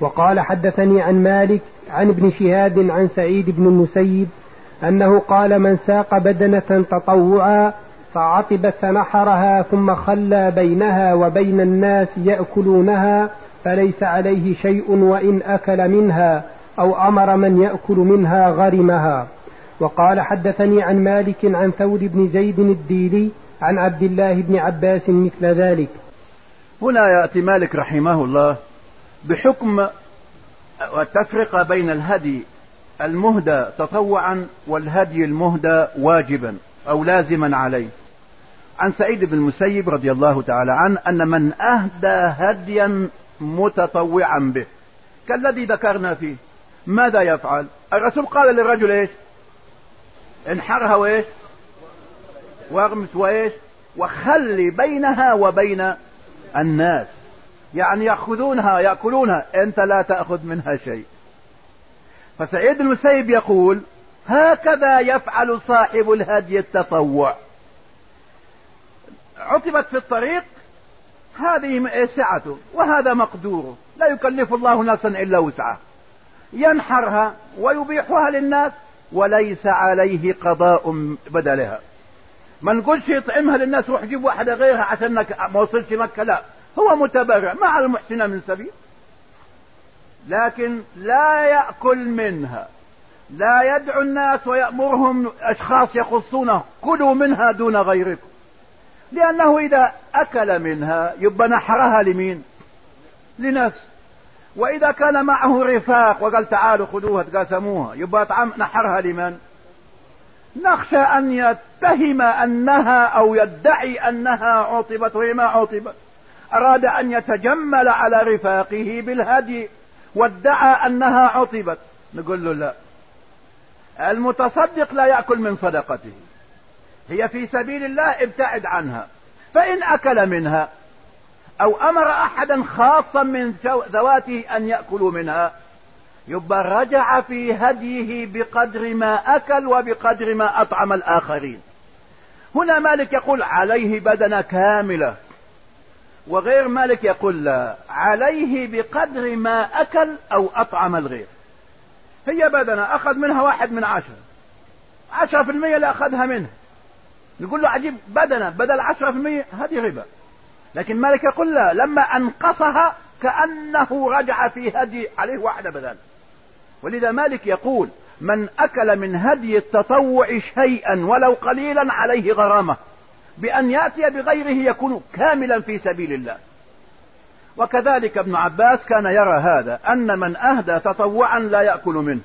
وقال حدثني عن مالك عن ابن شهاد عن سعيد بن المسيب أنه قال من ساق بدنة تطوعا فعطبت فنحرها ثم خلى بينها وبين الناس يأكلونها فليس عليه شيء وإن أكل منها أو أمر من يأكل منها غرمها. وقال حدثني عن مالك عن ثور بن زيد الديلي عن عبد الله بن عباس مثل ذلك. هنا يأتي مالك رحمه الله بحكم التفرقة بين الهدي المهدى تطوعا والهدي المهدى واجبا أو لازما عليه. عن سعيد بن المسيب رضي الله تعالى عنه أن من أهدى هديا متطوعا به. كالذي ذكرنا فيه. ماذا يفعل؟ الرسول قال للرجل إيش؟ انحرها وإيش؟ واغمس وإيش؟ وخلي بينها وبين الناس. يعني يأخذونها يأكلونها. أنت لا تأخذ منها شيء. فسعيد المسيب يقول هكذا يفعل صاحب الهدي التطوع. عطبت في الطريق هذه سعته وهذا مقدوره لا يكلف الله نفسا إلا وسعه ينحرها ويبيحها للناس وليس عليه قضاء بدلها. ما نقولش يطعمها للناس روح جيب واحدة غيرها عشان ما وصلش مكة لا. هو متبرع ما على المحسنين من سبيل. لكن لا يأكل منها. لا يدعو الناس ويأمرهم أشخاص يخصونه كلوا منها دون غيركم. لأنه إذا أكل منها يبقى نحرها لمين؟ لنفسه. وإذا كان معه رفاق وقال تعالوا خذوها تقاسموها يبقى نحرها لمن؟ نخشى أن يتهم أنها أو يدعي أنها عطبت وهي ما عطبت. أراد أن يتجمل على رفاقه بالهدي وادعى أنها عطبت. نقول له لا. المتصدق لا يأكل من صدقته. هي في سبيل الله ابتعد عنها. فإن أكل منها أو أمر أحدا خاصا من ذواته أن يأكلوا منها يبقى رجع في هديه بقدر ما أكل وبقدر ما أطعم الآخرين. هنا مالك يقول عليه بدنة كاملة. وغير مالك يقول لا عليه بقدر ما أكل أو أطعم الغير. هي بدنة أخذ منها واحد من عشرة. عشرة في المية اللي أخذها منه. نقول له عجيب بدنة بدل عشرة في المية هذه ربا لكن مالك يقول لا لما أنقصها كأنه رجع في هدي عليه واحدة بدل. ولذا مالك يقول من أكل من هدي التطوع شيئا ولو قليلا عليه غرامة. بأن يأتي بغيره يكون كاملا في سبيل الله. وكذلك ابن عباس كان يرى هذا أن من أهدى تطوعا لا يأكل منه.